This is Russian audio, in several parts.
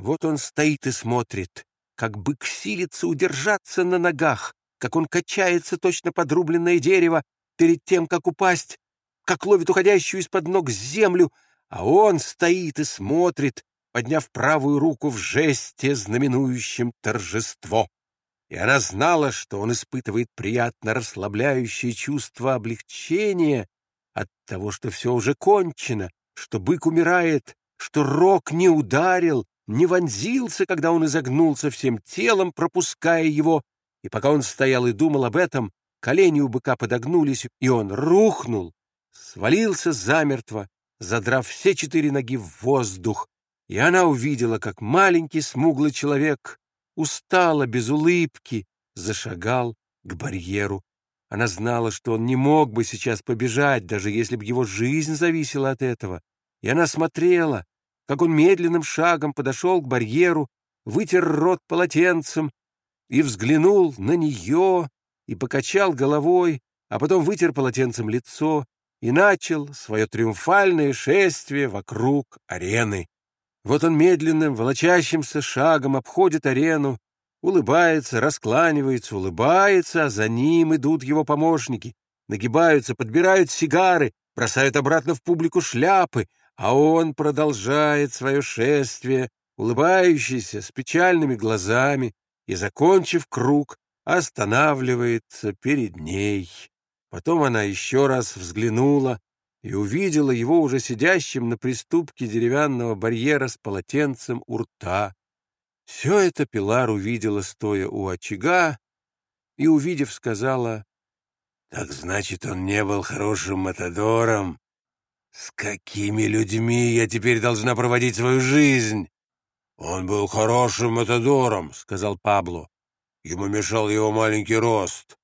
Вот он стоит и смотрит, как бык силится удержаться на ногах, как он качается точно подрубленное дерево перед тем, как упасть, как ловит уходящую из-под ног землю, а он стоит и смотрит, подняв правую руку в жесте, знаменующем торжество. И она знала, что он испытывает приятно расслабляющее чувство облегчения от того, что все уже кончено, что бык умирает, что рог не ударил, не вонзился, когда он изогнулся всем телом, пропуская его, и пока он стоял и думал об этом, колени у быка подогнулись, и он рухнул, свалился замертво, задрав все четыре ноги в воздух, и она увидела, как маленький смуглый человек устало, без улыбки, зашагал к барьеру. Она знала, что он не мог бы сейчас побежать, даже если бы его жизнь зависела от этого. И она смотрела, как он медленным шагом подошел к барьеру, вытер рот полотенцем и взглянул на нее и покачал головой, а потом вытер полотенцем лицо и начал свое триумфальное шествие вокруг арены. Вот он медленным, волочащимся шагом обходит арену, улыбается, раскланивается, улыбается, а за ним идут его помощники, нагибаются, подбирают сигары, бросают обратно в публику шляпы, а он продолжает свое шествие, улыбающийся, с печальными глазами, и, закончив круг, останавливается перед ней. Потом она еще раз взглянула и увидела его уже сидящим на приступке деревянного барьера с полотенцем у рта. Все это Пилар увидела, стоя у очага, и, увидев, сказала, «Так значит, он не был хорошим матадором? С какими людьми я теперь должна проводить свою жизнь?» «Он был хорошим матадором», — сказал Пабло. Ему мешал его маленький рост.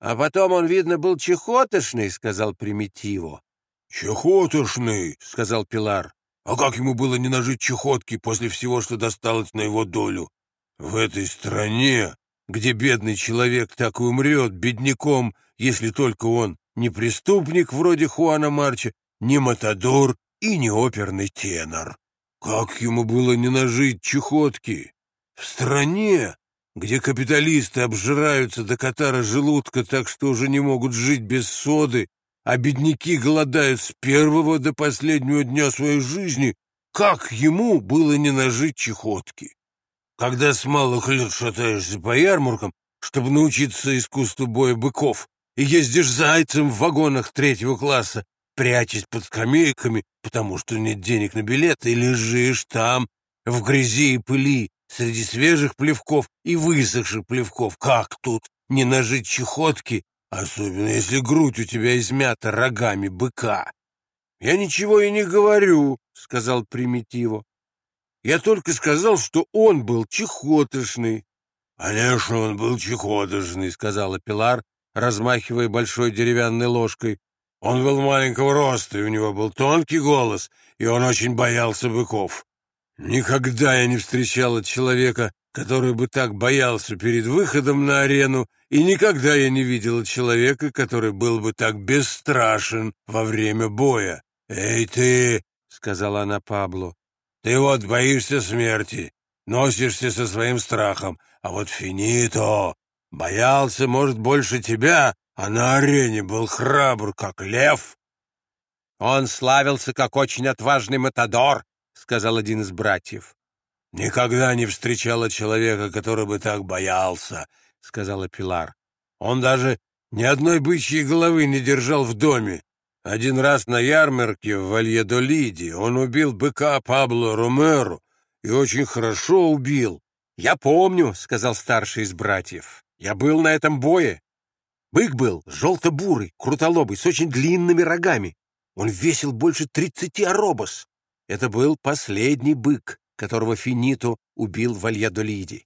«А потом он, видно, был чехотошный», — сказал Примитиво. «Чехотошный», — сказал Пилар. «А как ему было не нажить чехотки после всего, что досталось на его долю? В этой стране, где бедный человек так и умрет бедняком, если только он не преступник вроде Хуана Марча, не матадор и не оперный тенор. Как ему было не нажить чехотки? В стране, где капиталисты обжираются до катара желудка так, что уже не могут жить без соды, а бедняки голодают с первого до последнего дня своей жизни, как ему было не нажить чехотки? Когда с малых лет шатаешься по ярмаркам, чтобы научиться искусству боя быков, и ездишь зайцем в вагонах третьего класса, прячась под скамейками, потому что нет денег на билет, и лежишь там, в грязи и пыли, среди свежих плевков и высохших плевков. Как тут не нажить чехотки, особенно если грудь у тебя измята рогами быка? Я ничего и не говорю, — сказал Примитиво. Я только сказал, что он был чехотошный. — Конечно, он был чехотошный, — сказала Пилар, размахивая большой деревянной ложкой. Он был маленького роста, и у него был тонкий голос, и он очень боялся быков. Никогда я не встречала человека, который бы так боялся перед выходом на арену, и никогда я не видела человека, который был бы так бесстрашен во время боя. «Эй ты!» — сказала она Паблу. «Ты вот боишься смерти, носишься со своим страхом, а вот Финито боялся, может, больше тебя, а на арене был храбр, как лев». «Он славился, как очень отважный матадор», — сказал один из братьев. «Никогда не встречала человека, который бы так боялся», — сказала Пилар. «Он даже ни одной бычьей головы не держал в доме. Один раз на ярмарке в Вальедолиде он убил быка Пабло Ромеро и очень хорошо убил». «Я помню», — сказал старший из братьев. «Я был на этом бое. Бык был желто-бурый, крутолобый, с очень длинными рогами. Он весил больше тридцати аробос. Это был последний бык, которого Финито убил в Альядолиде.